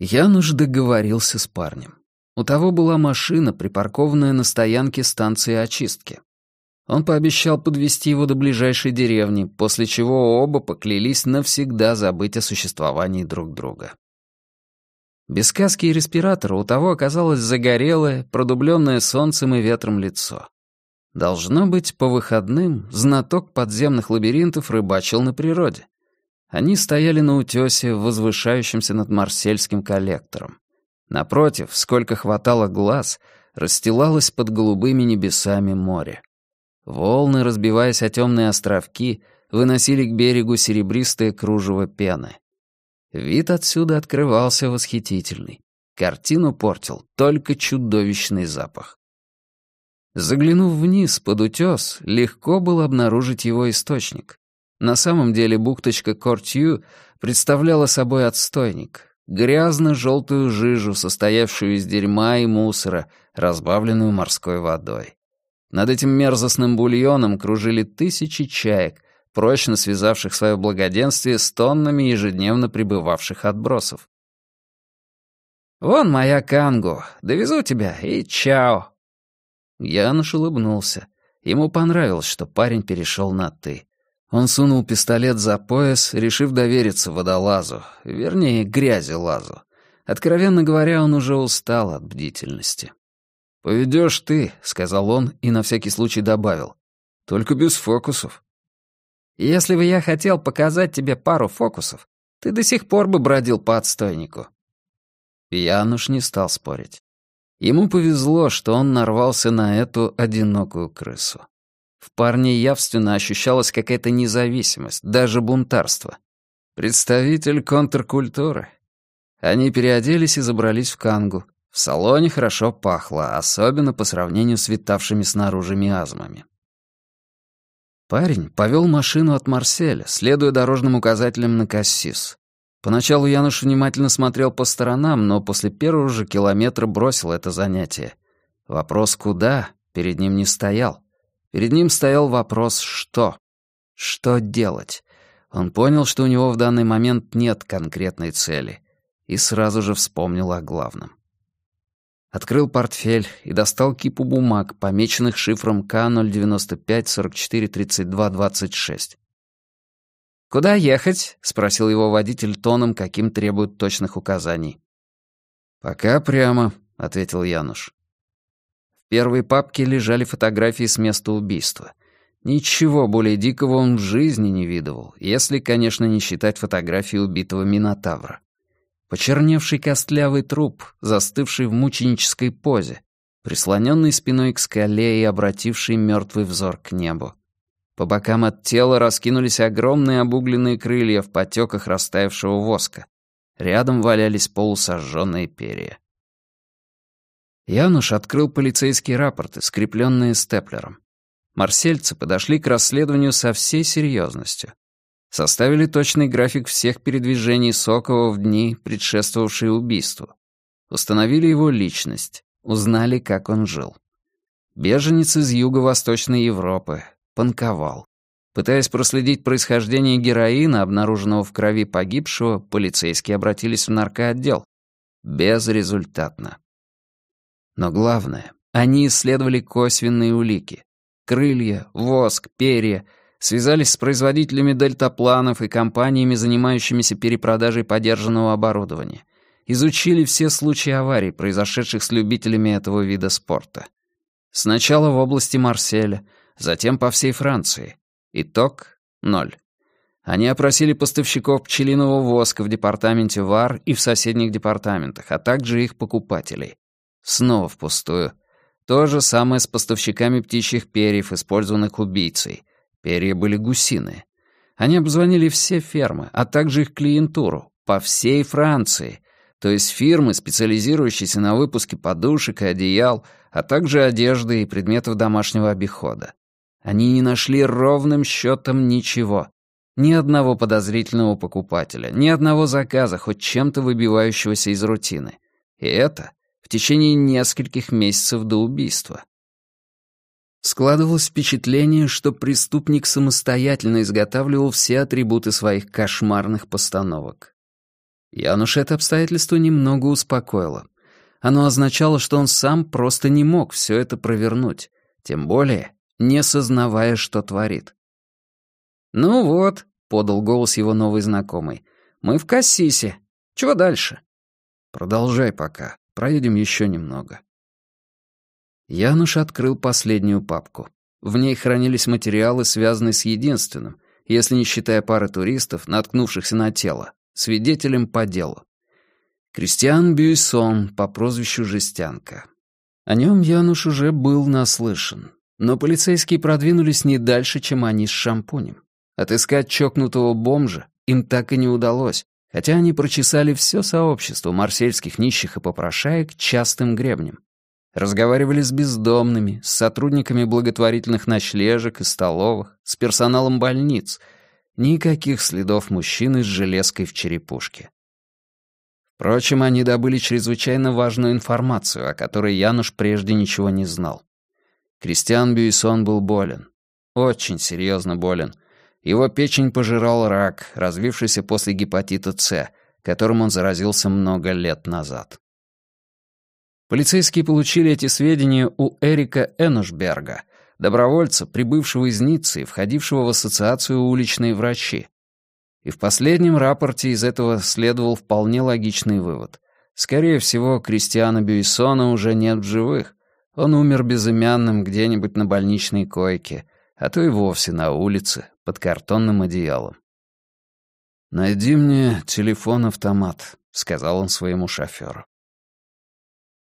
Януш договорился с парнем. У того была машина, припаркованная на стоянке станции очистки. Он пообещал подвести его до ближайшей деревни, после чего оба поклялись навсегда забыть о существовании друг друга. Без каски и респиратора у того оказалось загорелое, продубленное солнцем и ветром лицо. Должно быть, по выходным знаток подземных лабиринтов рыбачил на природе. Они стояли на утёсе, возвышающемся над Марсельским коллектором. Напротив, сколько хватало глаз, расстилалось под голубыми небесами море. Волны, разбиваясь о темные островки, выносили к берегу серебристое кружево пены. Вид отсюда открывался восхитительный. Картину портил только чудовищный запах. Заглянув вниз под утес, легко было обнаружить его источник. На самом деле бухточка Кортью представляла собой отстойник, грязно-желтую жижу, состоявшую из дерьма и мусора, разбавленную морской водой. Над этим мерзостным бульоном кружили тысячи чаек, прочно связавших свое благоденствие с тоннами ежедневно прибывавших отбросов. «Вон моя кангу, довезу тебя и чао!» Януш улыбнулся. Ему понравилось, что парень перешел на «ты». Он сунул пистолет за пояс, решив довериться водолазу, вернее, грязи лазу. Откровенно говоря, он уже устал от бдительности. «Поведешь ты», — сказал он и на всякий случай добавил. «Только без фокусов». «Если бы я хотел показать тебе пару фокусов, ты до сих пор бы бродил по отстойнику». Януш не стал спорить. Ему повезло, что он нарвался на эту одинокую крысу. В парне явственно ощущалась какая-то независимость, даже бунтарство. Представитель контркультуры. Они переоделись и забрались в Кангу. В салоне хорошо пахло, особенно по сравнению с витавшими снаружи миазмами. Парень повел машину от Марселя, следуя дорожным указателям на Кассис. Поначалу Януш внимательно смотрел по сторонам, но после первого же километра бросил это занятие. Вопрос «куда?» перед ним не стоял. Перед ним стоял вопрос «что?». Что делать? Он понял, что у него в данный момент нет конкретной цели, и сразу же вспомнил о главном. Открыл портфель и достал кипу бумаг, помеченных шифром К-095-44-32-26. «Куда ехать?» — спросил его водитель тоном, каким требуют точных указаний. «Пока прямо», — ответил Януш. Первой папке лежали фотографии с места убийства. Ничего более дикого он в жизни не видывал, если, конечно, не считать фотографии убитого Минотавра. Почерневший костлявый труп, застывший в мученической позе, прислоненный спиной к скале и обративший мертвый взор к небу. По бокам от тела раскинулись огромные обугленные крылья в потеках растаявшего воска. Рядом валялись полусожженные перья. Януш открыл полицейские рапорты, скрепленные степлером. Марсельцы подошли к расследованию со всей серьезностью. Составили точный график всех передвижений Сокова в дни, предшествовавшие убийству. Установили его личность, узнали, как он жил. Беженец из Юго-Восточной Европы, панковал. Пытаясь проследить происхождение героина, обнаруженного в крови погибшего, полицейские обратились в наркоотдел. Безрезультатно. Но главное, они исследовали косвенные улики. Крылья, воск, перья — связались с производителями дельтапланов и компаниями, занимающимися перепродажей подержанного оборудования. Изучили все случаи аварий, произошедших с любителями этого вида спорта. Сначала в области Марселя, затем по всей Франции. Итог — ноль. Они опросили поставщиков пчелиного воска в департаменте ВАР и в соседних департаментах, а также их покупателей. Снова впустую. То же самое с поставщиками птичьих перьев, использованных убийцей. Перья были гусиные. Они обзвонили все фермы, а также их клиентуру, по всей Франции, то есть фирмы, специализирующиеся на выпуске подушек и одеял, а также одежды и предметов домашнего обихода. Они не нашли ровным счетом ничего. Ни одного подозрительного покупателя, ни одного заказа, хоть чем-то выбивающегося из рутины. И это в течение нескольких месяцев до убийства. Складывалось впечатление, что преступник самостоятельно изготавливал все атрибуты своих кошмарных постановок. Януш это обстоятельство немного успокоило. Оно означало, что он сам просто не мог все это провернуть, тем более не сознавая, что творит. «Ну вот», — подал голос его новый знакомый, — «мы в Кассисе. Чего дальше?» «Продолжай пока. Проедем еще немного». Януш открыл последнюю папку. В ней хранились материалы, связанные с единственным, если не считая пары туристов, наткнувшихся на тело, свидетелем по делу. Кристиан Бюйсон по прозвищу Жестянка. О нем Януш уже был наслышан, но полицейские продвинулись не дальше, чем они с шампунем. Отыскать чокнутого бомжа им так и не удалось, хотя они прочесали все сообщество марсельских нищих и попрошаек частым гребнем. Разговаривали с бездомными, с сотрудниками благотворительных ночлежек и столовых, с персоналом больниц. Никаких следов мужчины с железкой в черепушке. Впрочем, они добыли чрезвычайно важную информацию, о которой Януш прежде ничего не знал. Кристиан Бюйсон был болен. Очень серьезно болен. Его печень пожирал рак, развившийся после гепатита С, которым он заразился много лет назад. Полицейские получили эти сведения у Эрика Энушберга, добровольца, прибывшего из Ниццы входившего в ассоциацию уличные врачи. И в последнем рапорте из этого следовал вполне логичный вывод. Скорее всего, Кристиана Бюйсона уже нет в живых. Он умер безымянным где-нибудь на больничной койке, а то и вовсе на улице, под картонным одеялом. «Найди мне телефон-автомат», — сказал он своему шоферу.